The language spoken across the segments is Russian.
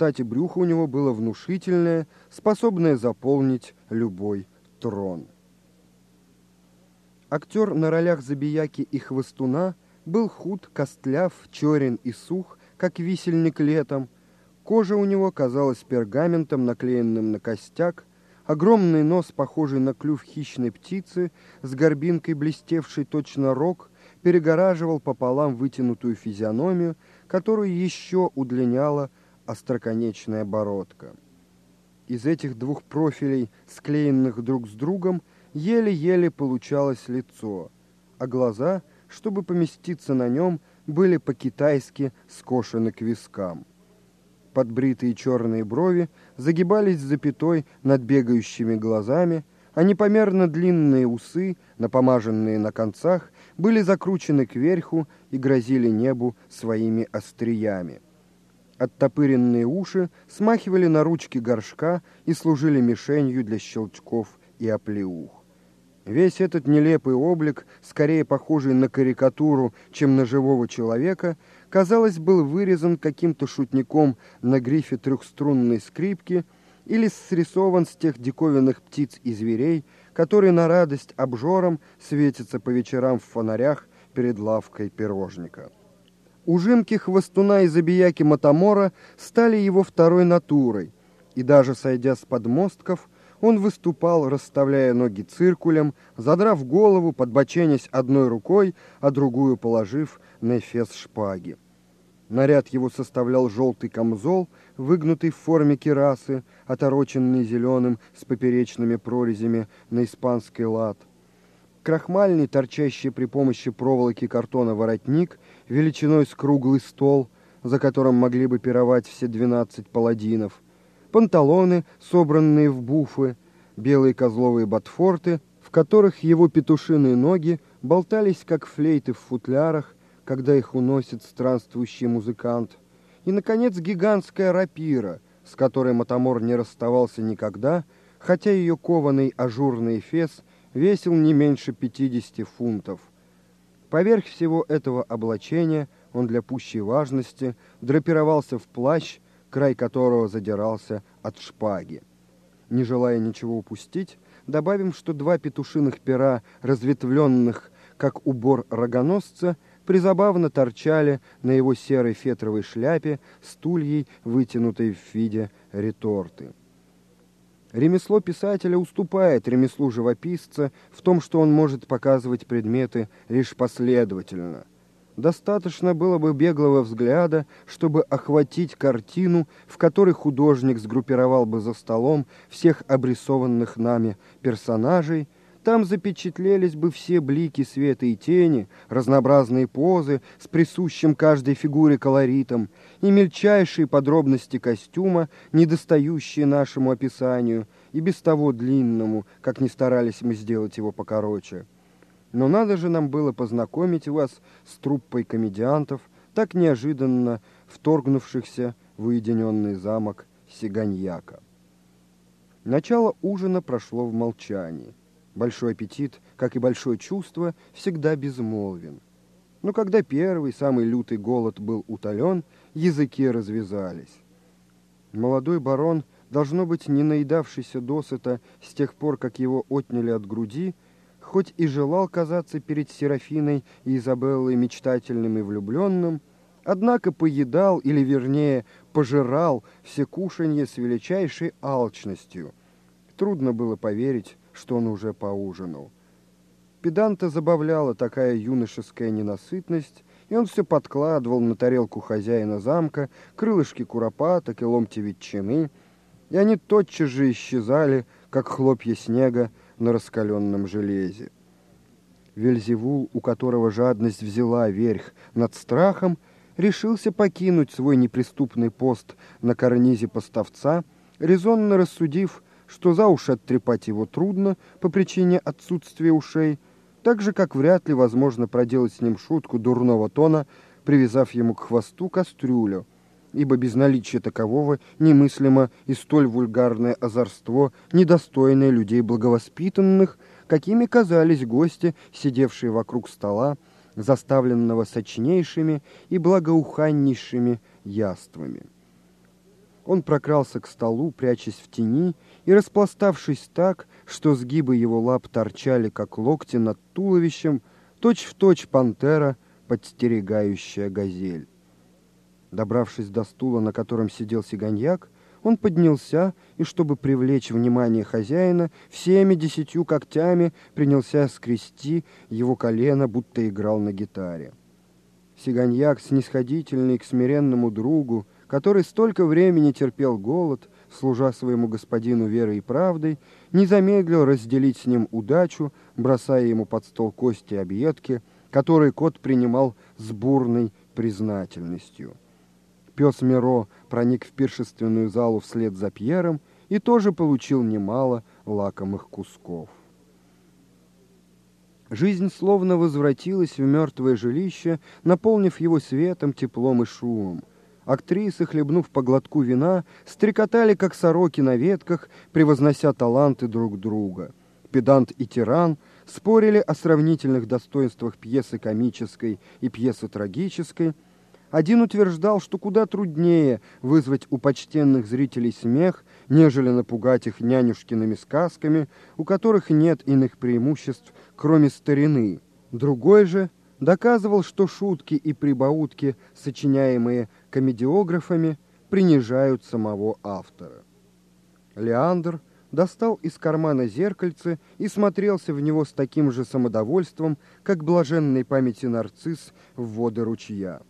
кстати, брюхо у него было внушительное, способное заполнить любой трон. Актер на ролях Забияки и Хвостуна был худ, костляв, черен и сух, как висельник летом. Кожа у него казалась пергаментом, наклеенным на костяк, огромный нос, похожий на клюв хищной птицы, с горбинкой блестевший точно рог, перегораживал пополам вытянутую физиономию, которую еще удлиняла остроконечная бородка. Из этих двух профилей, склеенных друг с другом, еле-еле получалось лицо, а глаза, чтобы поместиться на нем, были по-китайски скошены к вискам. Подбритые черные брови загибались запятой над бегающими глазами, а непомерно длинные усы, напомаженные на концах, были закручены кверху и грозили небу своими остриями. Оттопыренные уши смахивали на ручки горшка и служили мишенью для щелчков и оплеух. Весь этот нелепый облик, скорее похожий на карикатуру, чем на живого человека, казалось, был вырезан каким-то шутником на грифе трехструнной скрипки или срисован с тех диковинных птиц и зверей, которые на радость обжорам светятся по вечерам в фонарях перед лавкой пирожника. Ужимки хвостуна и забияки Матамора стали его второй натурой, и даже сойдя с подмостков – он выступал, расставляя ноги циркулем, задрав голову, подбоченясь одной рукой, а другую положив на эфес шпаги. Наряд его составлял желтый камзол, выгнутый в форме кирасы, отороченный зеленым с поперечными прорезями на испанский лад. Крахмальный, торчащий при помощи проволоки картона воротник, величиной с круглый стол, за которым могли бы пировать все двенадцать паладинов – панталоны, собранные в буфы, белые козловые ботфорты, в которых его петушиные ноги болтались, как флейты в футлярах, когда их уносит странствующий музыкант. И, наконец, гигантская рапира, с которой Матамор не расставался никогда, хотя ее кованый ажурный фес весил не меньше 50 фунтов. Поверх всего этого облачения он для пущей важности драпировался в плащ, край которого задирался от шпаги. Не желая ничего упустить, добавим, что два петушиных пера, разветвленных, как убор рогоносца, призабавно торчали на его серой фетровой шляпе стульей, вытянутой в виде реторты. Ремесло писателя уступает ремеслу живописца в том, что он может показывать предметы лишь последовательно, Достаточно было бы беглого взгляда, чтобы охватить картину, в которой художник сгруппировал бы за столом всех обрисованных нами персонажей, там запечатлелись бы все блики света и тени, разнообразные позы с присущим каждой фигуре колоритом и мельчайшие подробности костюма, недостающие нашему описанию и без того длинному, как ни старались мы сделать его покороче. Но надо же нам было познакомить вас с труппой комедиантов, так неожиданно вторгнувшихся в уединенный замок Сиганьяка. Начало ужина прошло в молчании. Большой аппетит, как и большое чувство, всегда безмолвен. Но когда первый, самый лютый голод был утолен, языки развязались. Молодой барон, должно быть, не наедавшийся досыта с тех пор, как его отняли от груди, хоть и желал казаться перед Серафиной и Изабеллой мечтательным и влюбленным, однако поедал, или вернее пожирал все кушанье с величайшей алчностью. Трудно было поверить, что он уже поужинал. Педанта забавляла такая юношеская ненасытность, и он все подкладывал на тарелку хозяина замка крылышки куропаток и ломти ветчины, и они тотчас же исчезали, как хлопья снега, на раскаленном железе. Вельзевул, у которого жадность взяла верх над страхом, решился покинуть свой неприступный пост на карнизе поставца, резонно рассудив, что за уши оттрепать его трудно по причине отсутствия ушей, так же, как вряд ли возможно проделать с ним шутку дурного тона, привязав ему к хвосту кастрюлю, ибо без наличия такового немыслимо и столь вульгарное озорство, недостойное людей благовоспитанных, какими казались гости, сидевшие вокруг стола, заставленного сочнейшими и благоуханнейшими яствами. Он прокрался к столу, прячась в тени, и распластавшись так, что сгибы его лап торчали, как локти над туловищем, точь-в-точь точь пантера, подстерегающая газель. Добравшись до стула, на котором сидел сиганьяк, он поднялся и, чтобы привлечь внимание хозяина, всеми десятью когтями принялся скрести его колено, будто играл на гитаре. Сиганьяк, снисходительный к смиренному другу, который столько времени терпел голод, служа своему господину верой и правдой, не замедлил разделить с ним удачу, бросая ему под стол кости и объедки, которые кот принимал с бурной признательностью. Пес Миро проник в пиршественную залу вслед за Пьером и тоже получил немало лакомых кусков. Жизнь словно возвратилась в мертвое жилище, наполнив его светом, теплом и шумом. Актрисы, хлебнув по глотку вина, стрекотали, как сороки на ветках, превознося таланты друг друга. Педант и тиран спорили о сравнительных достоинствах пьесы комической и пьесы трагической – один утверждал, что куда труднее вызвать у почтенных зрителей смех, нежели напугать их нянюшкиными сказками, у которых нет иных преимуществ, кроме старины. Другой же доказывал, что шутки и прибаутки, сочиняемые комедиографами, принижают самого автора. Леандр достал из кармана зеркальце и смотрелся в него с таким же самодовольством, как блаженной памяти нарцисс в воды ручья.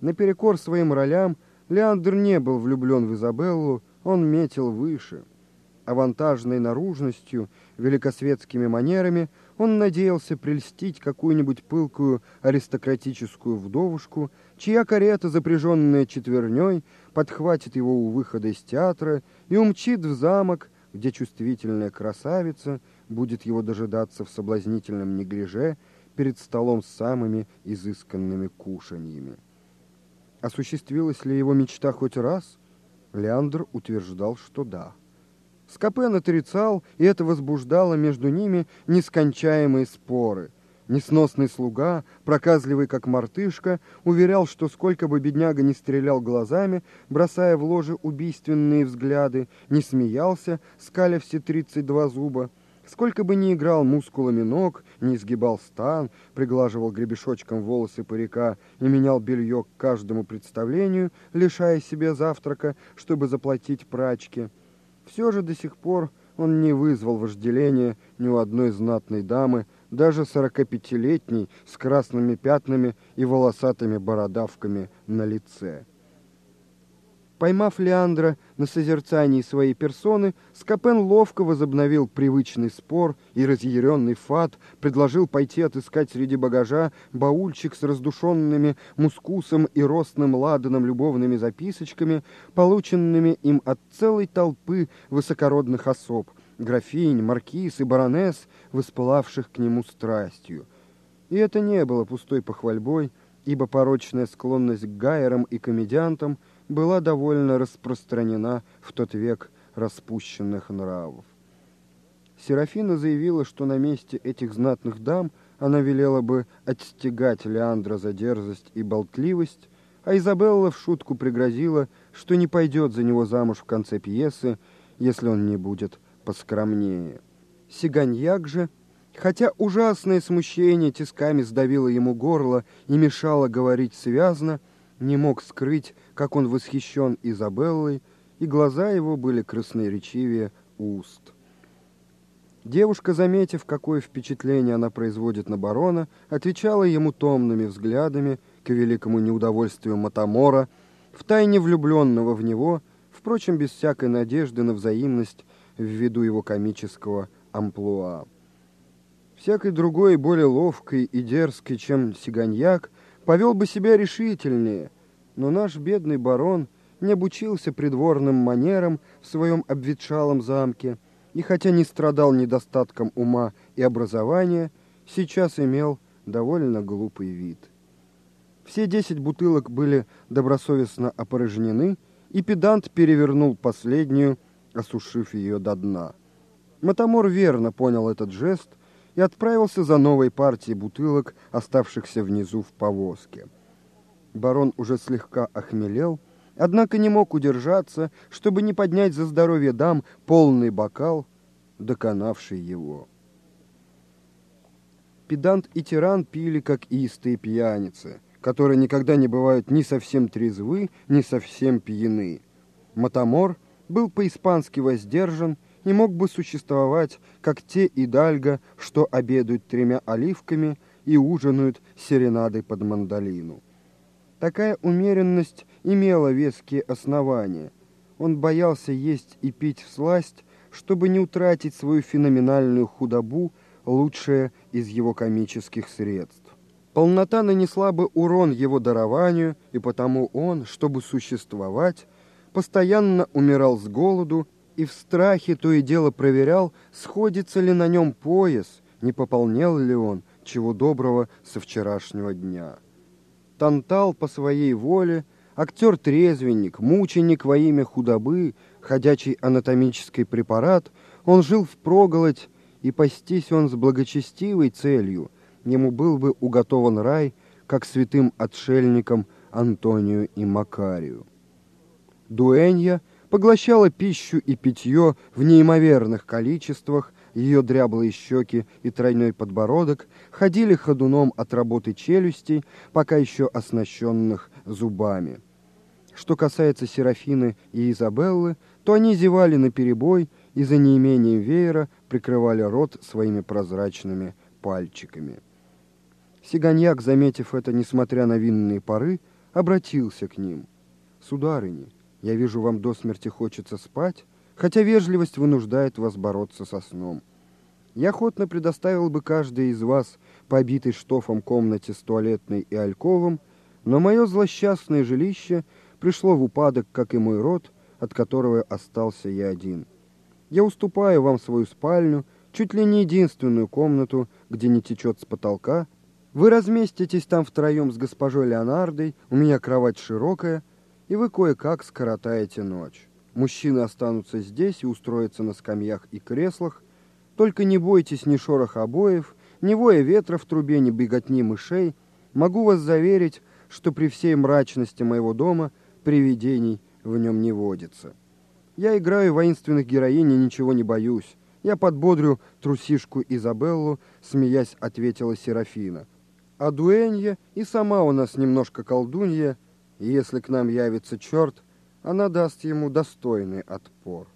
Наперекор своим ролям Леандр не был влюблен в Изабеллу, он метил выше. Авантажной наружностью, великосветскими манерами он надеялся прельстить какую-нибудь пылкую аристократическую вдовушку, чья карета, запряженная четверней, подхватит его у выхода из театра и умчит в замок, где чувствительная красавица будет его дожидаться в соблазнительном неглиже перед столом с самыми изысканными кушаньями. Осуществилась ли его мечта хоть раз? Леандр утверждал, что да. Скопен отрицал, и это возбуждало между ними нескончаемые споры. Несносный слуга, проказливый как мартышка, уверял, что сколько бы бедняга не стрелял глазами, бросая в ложе убийственные взгляды, не смеялся, скаля все тридцать два зуба, Сколько бы ни играл мускулами ног, не изгибал стан, приглаживал гребешочком волосы парика и менял белье к каждому представлению, лишая себе завтрака, чтобы заплатить прачке, все же до сих пор он не вызвал вожделения ни у одной знатной дамы, даже сорокапятилетней, с красными пятнами и волосатыми бородавками на лице. Поймав Леандра на созерцании своей персоны, Скопен ловко возобновил привычный спор, и разъяренный Фат предложил пойти отыскать среди багажа баульчик с раздушенными мускусом и ростным ладаном любовными записочками, полученными им от целой толпы высокородных особ, графинь, маркиз и баронесс, воспылавших к нему страстью. И это не было пустой похвальбой, ибо порочная склонность к гайерам и комедиантам – была довольно распространена в тот век распущенных нравов. Серафина заявила, что на месте этих знатных дам она велела бы отстегать Леандра за дерзость и болтливость, а Изабелла в шутку пригрозила, что не пойдет за него замуж в конце пьесы, если он не будет поскромнее. Сиганьяк же, хотя ужасное смущение тисками сдавило ему горло и мешало говорить связно, не мог скрыть, как он восхищен Изабеллой, и глаза его были красноречивее уст. Девушка, заметив, какое впечатление она производит на барона, отвечала ему томными взглядами к великому неудовольствию Матамора, втайне влюбленного в него, впрочем, без всякой надежды на взаимность ввиду его комического амплуа. Всякой другой, более ловкой и дерзкой, чем сиганьяк, повел бы себя решительнее, но наш бедный барон не обучился придворным манерам в своем обветшалом замке, и хотя не страдал недостатком ума и образования, сейчас имел довольно глупый вид. Все десять бутылок были добросовестно опорожнены, и педант перевернул последнюю, осушив ее до дна. Матамор верно понял этот жест – и отправился за новой партией бутылок, оставшихся внизу в повозке. Барон уже слегка охмелел, однако не мог удержаться, чтобы не поднять за здоровье дам полный бокал, доконавший его. Педант и тиран пили, как истые пьяницы, которые никогда не бывают ни совсем трезвы, ни совсем пьяны. Матамор был по-испански воздержан и мог бы существовать, как те идальго, что обедают тремя оливками и ужинают серенадой под мандолину. Такая умеренность имела веские основания. Он боялся есть и пить всласть, чтобы не утратить свою феноменальную худобу, лучшее из его комических средств. Полнота нанесла бы урон его дарованию, и потому он, чтобы существовать, постоянно умирал с голоду и в страхе то и дело проверял, сходится ли на нем пояс, не пополнел ли он, чего доброго, со вчерашнего дня. Тантал по своей воле, актер-трезвенник, мученик во имя худобы, ходячий анатомический препарат, он жил в проголодь, и пастись он с благочестивой целью, ему был бы уготован рай, как святым отшельникам Антонию и Макарию. Дуэнья поглощала пищу и питье в неимоверных количествах, ее дряблые щеки и тройной подбородок ходили ходуном от работы челюстей, пока еще оснащенных зубами. Что касается Серафины и Изабеллы, то они зевали наперебой и за неимением веера прикрывали рот своими прозрачными пальчиками. Сиганьяк, заметив это, несмотря на винные пары, обратился к ним. «Сударыни, я вижу, вам до смерти хочется спать, хотя вежливость вынуждает вас бороться со сном. Я охотно предоставил бы каждой из вас по обитой штофом комнате с туалетной и альковом, но мое злосчастное жилище пришло в упадок, как и мой род, от которого остался я один. Я уступаю вам свою спальню, чуть ли не единственную комнату, где не течет с потолка. Вы разместитесь там втроем с госпожой Леонардой, у меня кровать широкая, и вы кое-как скоротаете ночь. Мужчины останутся здесь и устроятся на скамьях и креслах. Только не бойтесь ни шороха обоев, ни воя ветра в трубе, ни беготни мышей. Могу вас заверить, что при всей мрачности моего дома привидений в нем не водится. Я играю воинственных героинь и ничего не боюсь. Я подбодрю трусишку Изабеллу, смеясь, ответила Серафина. А Дуэнья и сама у нас немножко колдунья, и если к нам явится черт, она даст ему достойный отпор.